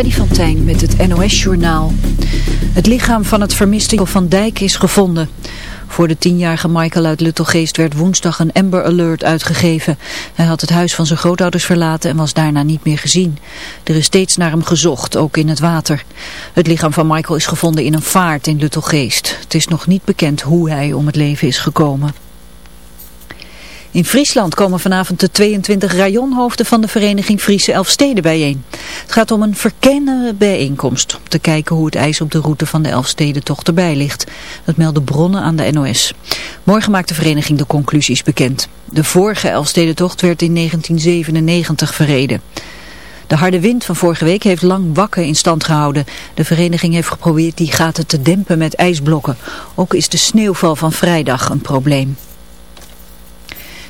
Freddy van Tijn met het NOS-journaal. Het lichaam van het vermiste Van Dijk is gevonden. Voor de tienjarige Michael uit Luttelgeest werd woensdag een Amber Alert uitgegeven. Hij had het huis van zijn grootouders verlaten en was daarna niet meer gezien. Er is steeds naar hem gezocht, ook in het water. Het lichaam van Michael is gevonden in een vaart in Luttelgeest. Het is nog niet bekend hoe hij om het leven is gekomen. In Friesland komen vanavond de 22 rajonhoofden van de vereniging Friese Elfsteden bijeen. Het gaat om een verkennende bijeenkomst om te kijken hoe het ijs op de route van de Elfstedentocht erbij ligt. Dat melden bronnen aan de NOS. Morgen maakt de vereniging de conclusies bekend. De vorige Elfstedentocht werd in 1997 verreden. De harde wind van vorige week heeft lang wakken in stand gehouden. De vereniging heeft geprobeerd die gaten te dempen met ijsblokken. Ook is de sneeuwval van vrijdag een probleem.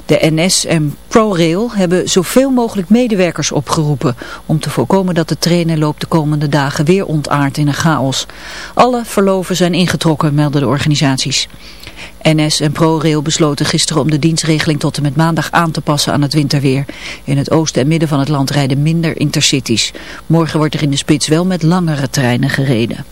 De NS en ProRail hebben zoveel mogelijk medewerkers opgeroepen om te voorkomen dat de treinenloop de komende dagen weer ontaart in een chaos. Alle verloven zijn ingetrokken, melden de organisaties. NS en ProRail besloten gisteren om de dienstregeling tot en met maandag aan te passen aan het winterweer. In het oosten en midden van het land rijden minder intercities. Morgen wordt er in de spits wel met langere treinen gereden.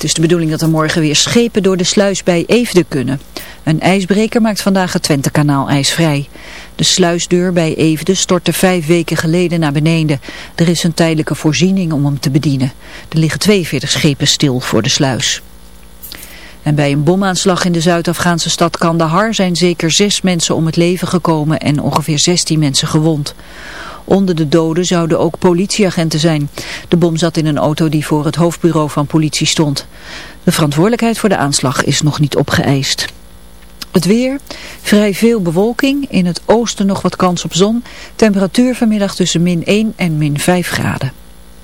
Het is de bedoeling dat er morgen weer schepen door de sluis bij Eefde kunnen. Een ijsbreker maakt vandaag het Twentekanaal ijsvrij. De sluisdeur bij Eefde stortte vijf weken geleden naar beneden. Er is een tijdelijke voorziening om hem te bedienen. Er liggen 42 schepen stil voor de sluis. En bij een bomaanslag in de Zuid-Afghaanse stad Kandahar zijn zeker zes mensen om het leven gekomen en ongeveer 16 mensen gewond. Onder de doden zouden ook politieagenten zijn. De bom zat in een auto die voor het hoofdbureau van politie stond. De verantwoordelijkheid voor de aanslag is nog niet opgeëist. Het weer, vrij veel bewolking, in het oosten nog wat kans op zon. Temperatuur vanmiddag tussen min 1 en min 5 graden.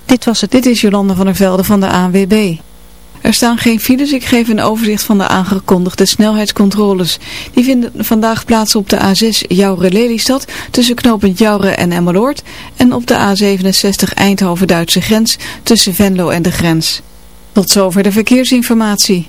Dit was het. Dit is Jolande van der Velde van de ANWB. Er staan geen files, ik geef een overzicht van de aangekondigde snelheidscontroles. Die vinden vandaag plaats op de A6 Jouren-Lelystad tussen knooppunt Jouren en Emmeloord en op de A67 Eindhoven-Duitse grens tussen Venlo en de grens. Tot zover de verkeersinformatie.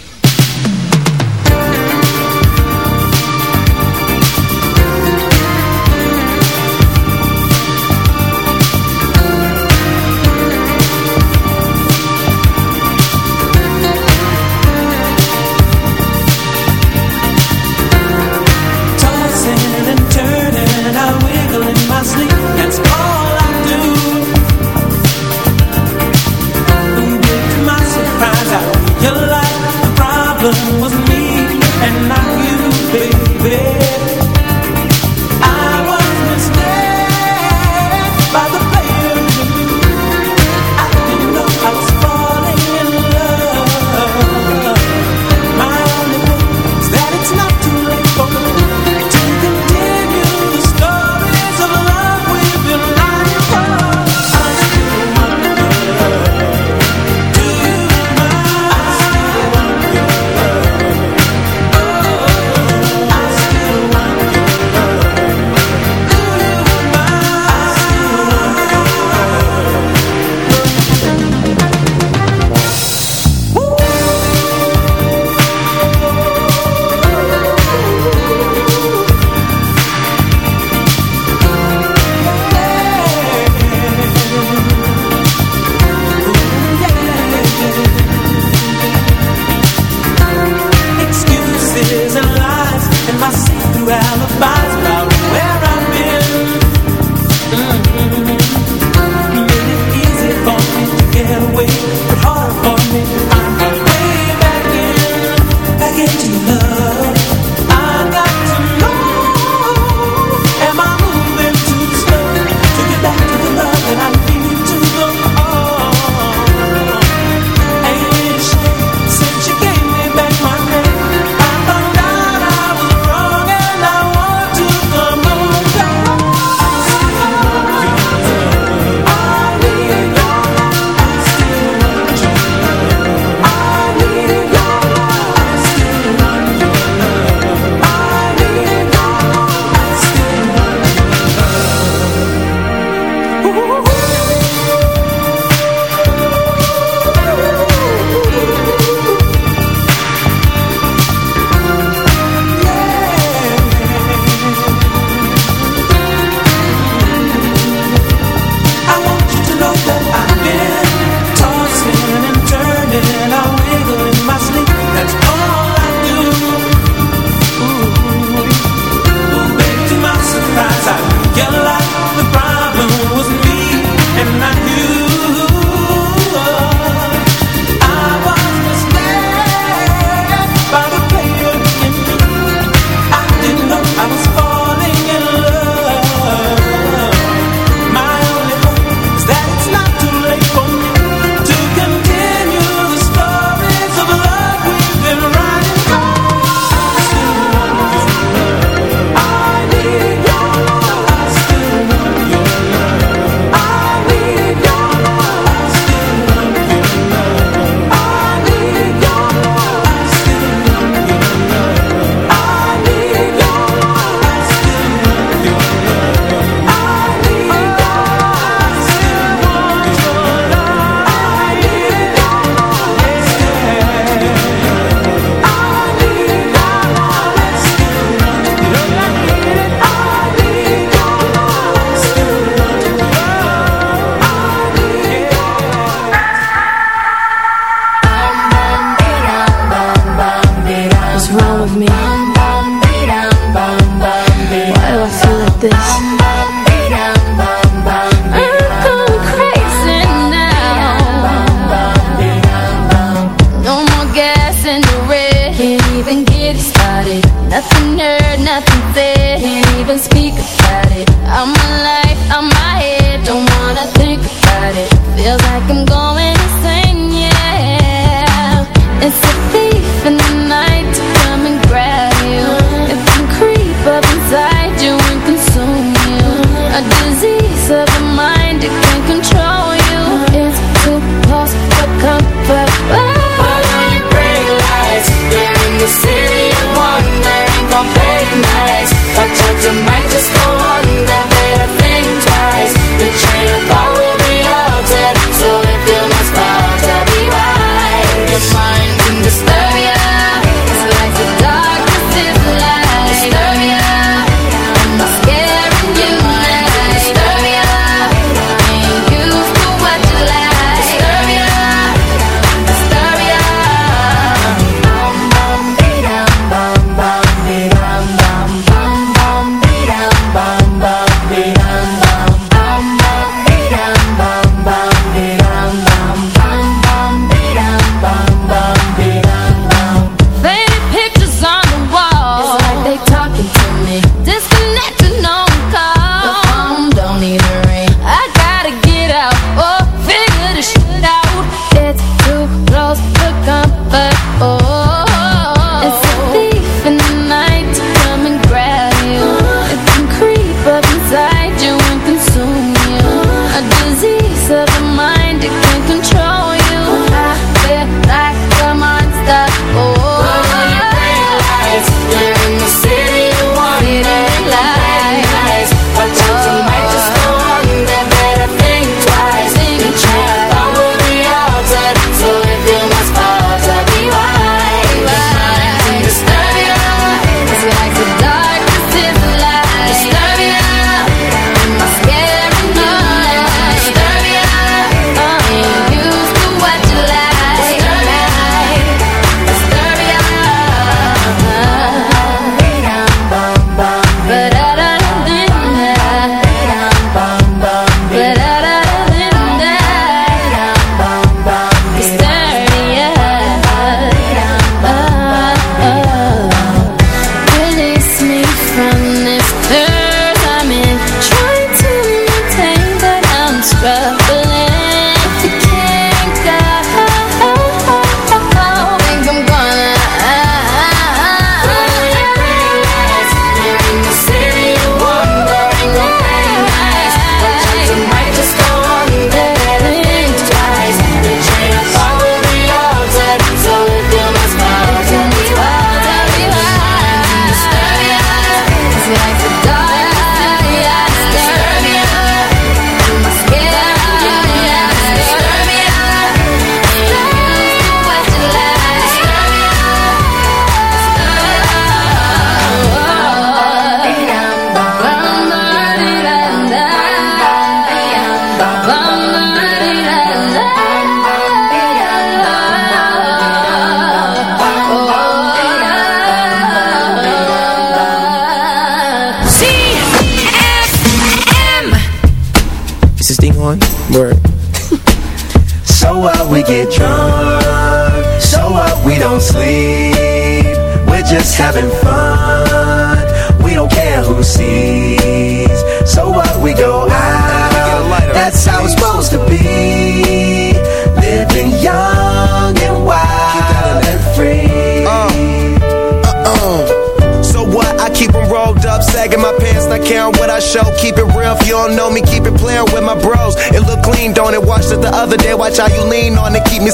alibis about where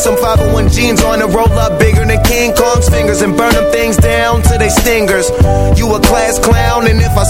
some 501 jeans on it, roll up bigger than King Kong's fingers and burn them things down to they stingers.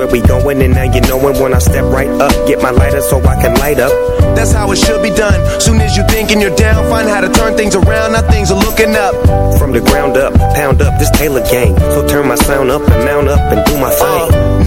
Everywhere we going, and now you knowin' when I step right up. Get my lighter so I can light up. That's how it should be done. Soon as you thinking you're down, find how to turn things around. Now things are looking up. From the ground up, pound up this Taylor gang. So turn my sound up and mount up and do my thing. Uh,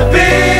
To be.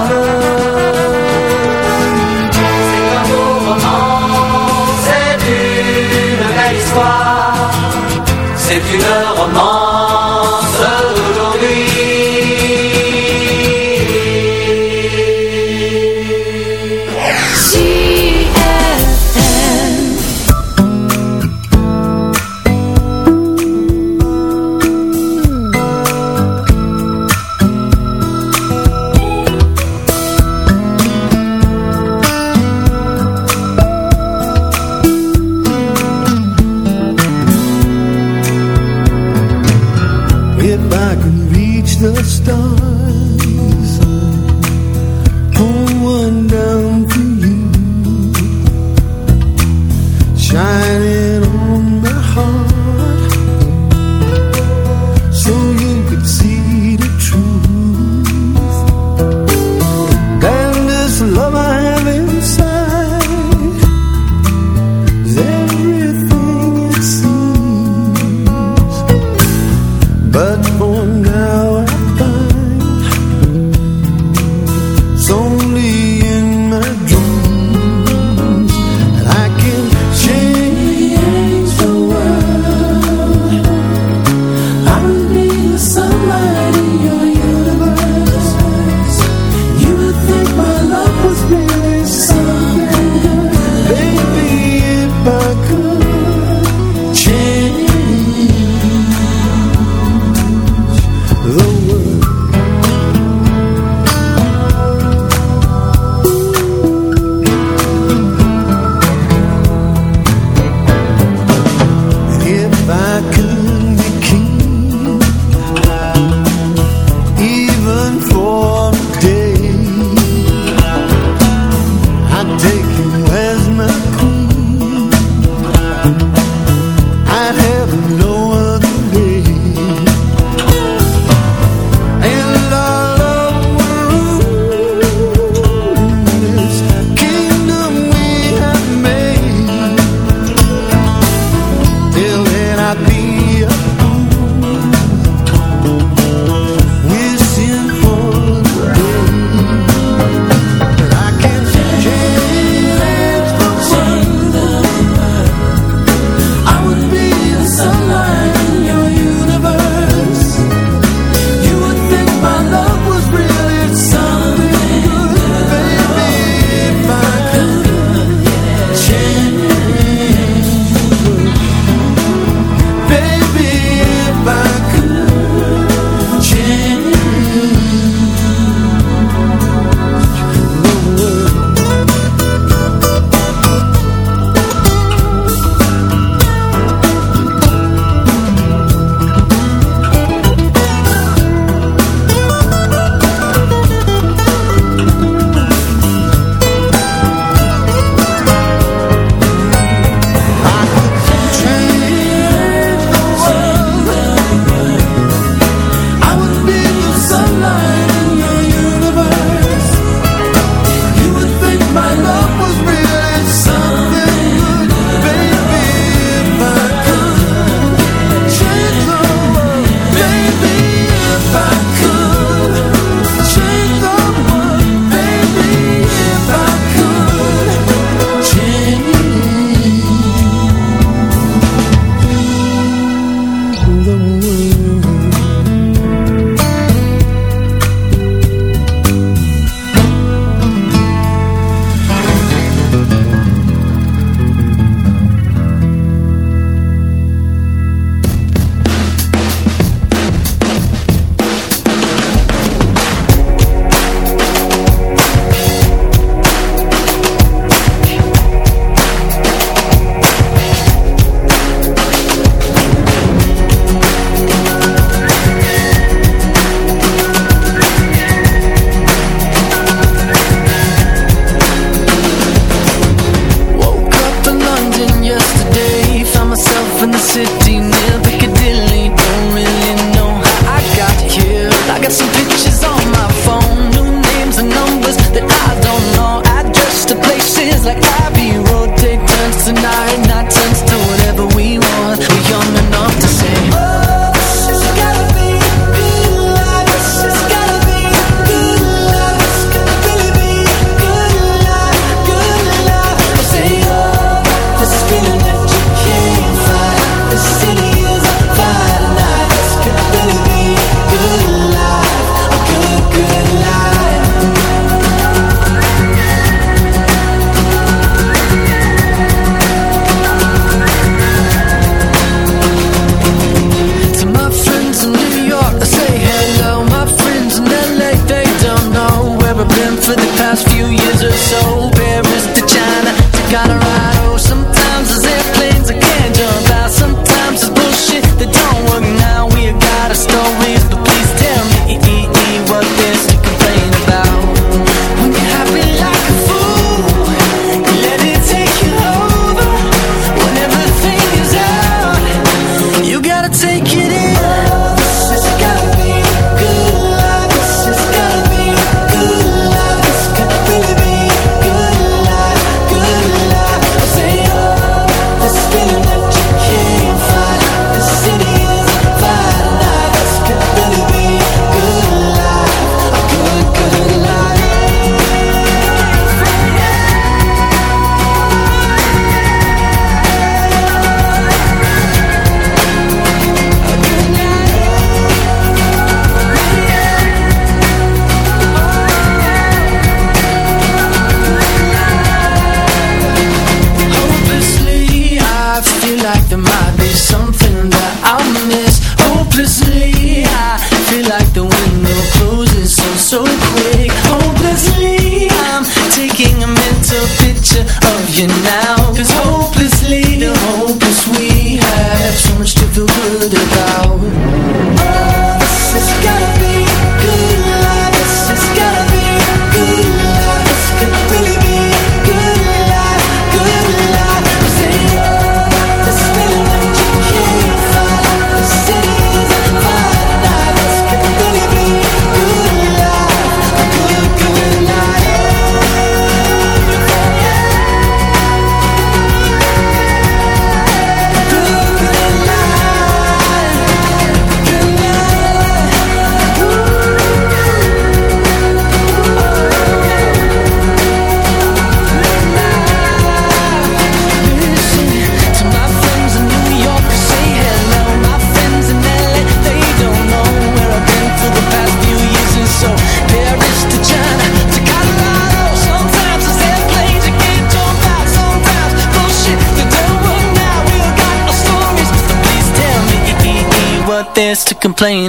c'est une romance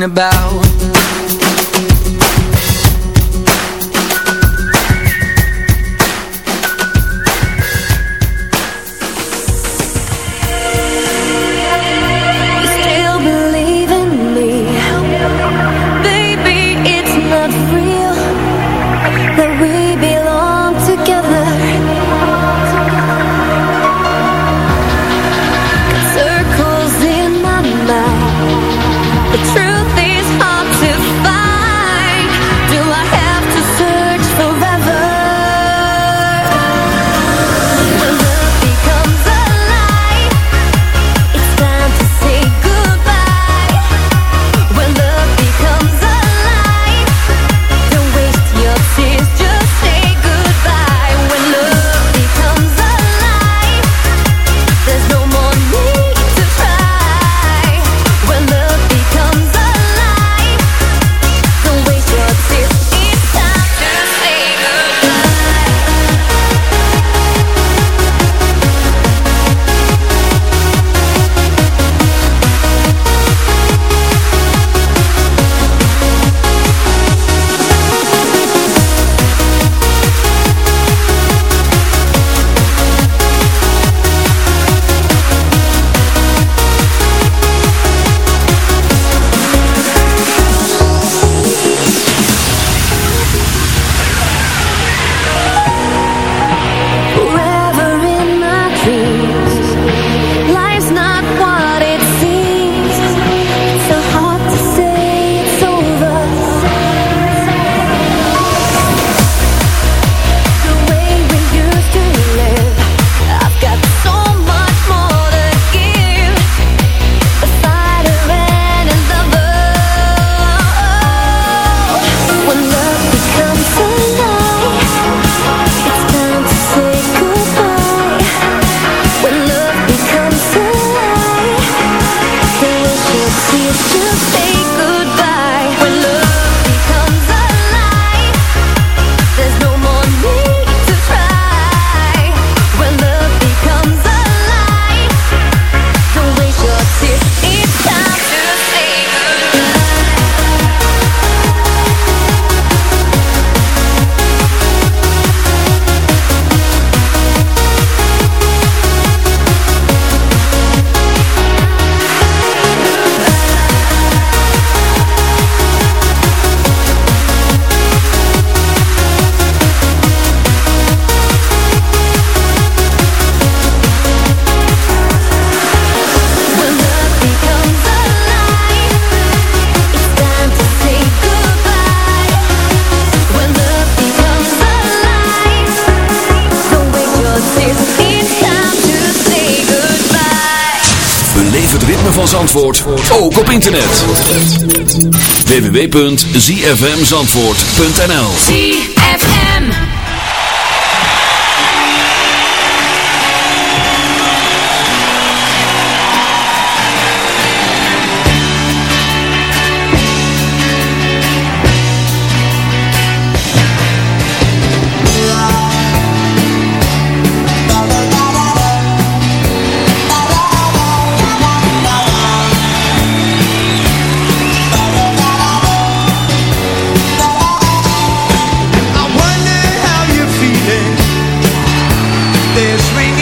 about. www.zfmzandvoort.nl is ringing.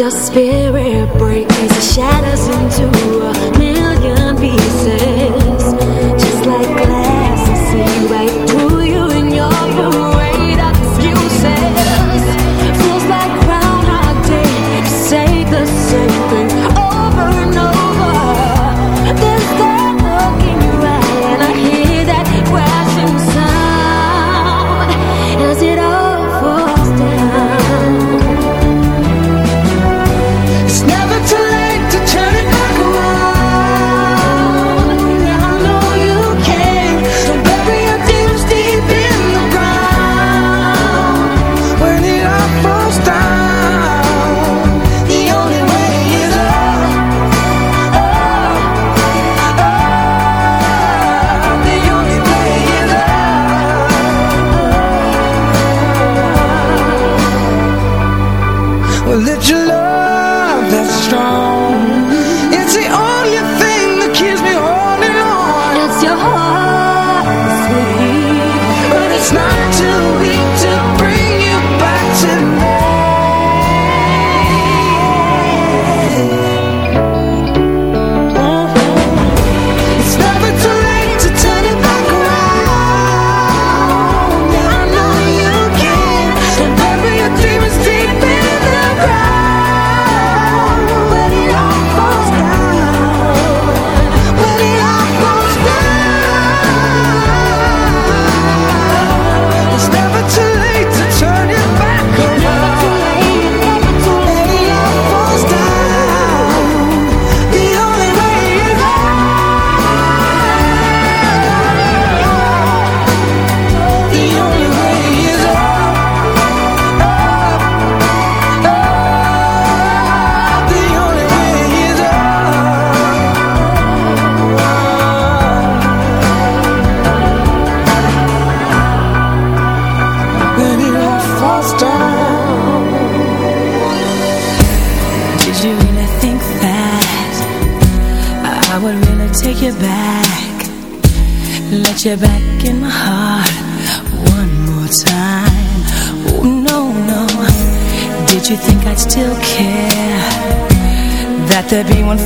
just been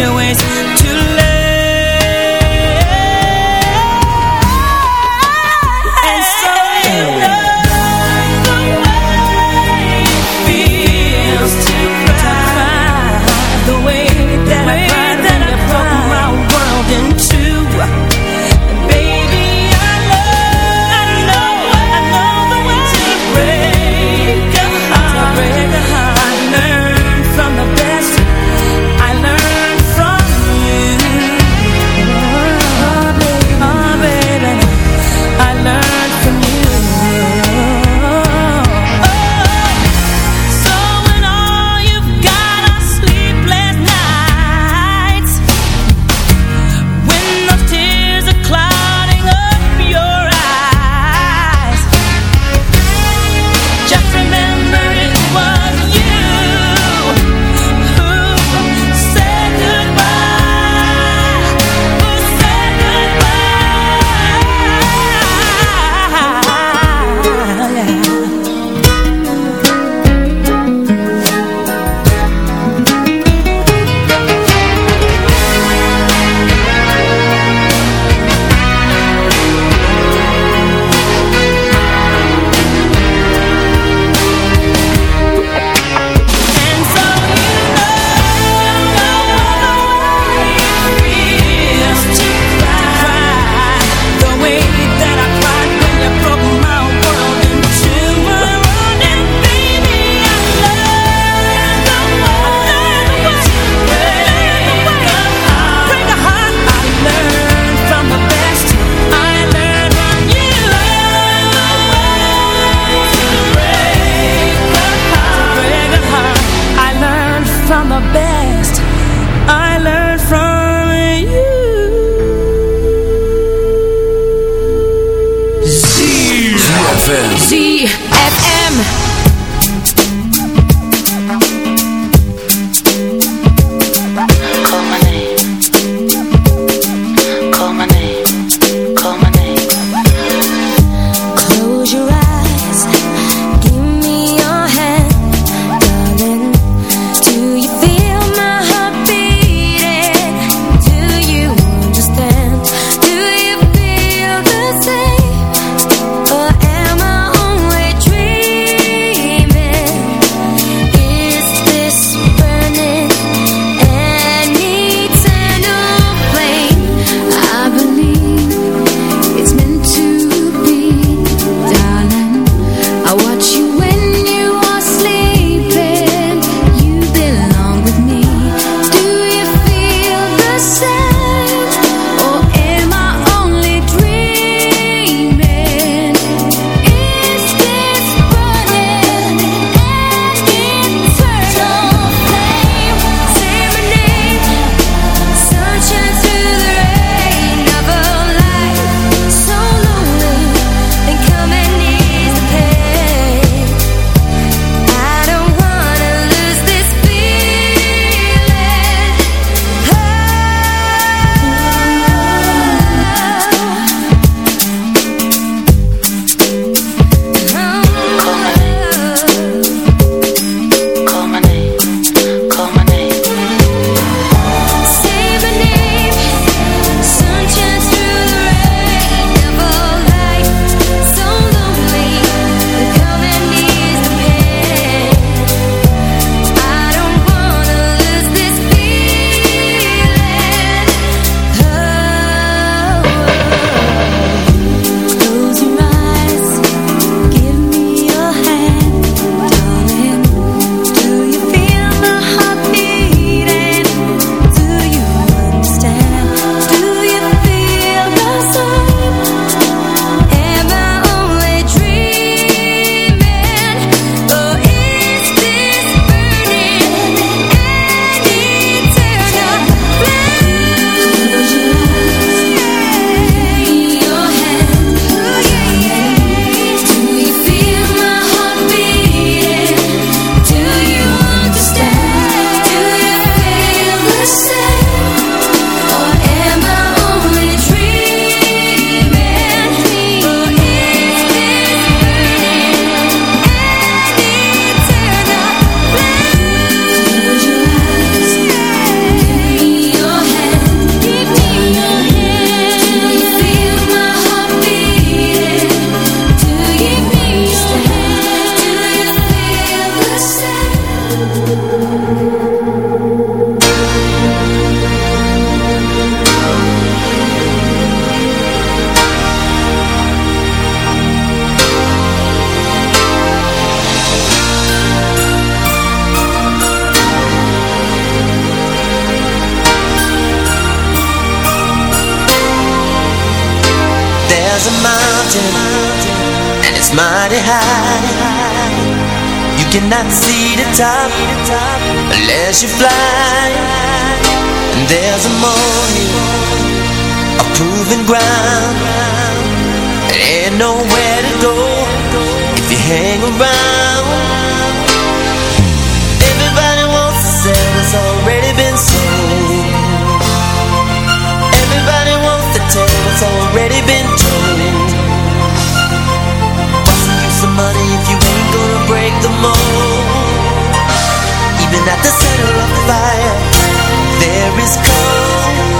your ways. It's mighty high. You cannot see the top Unless you fly. And there's a morning A proven ground. There ain't nowhere to go If you hang around. at the center of the fire. There is gold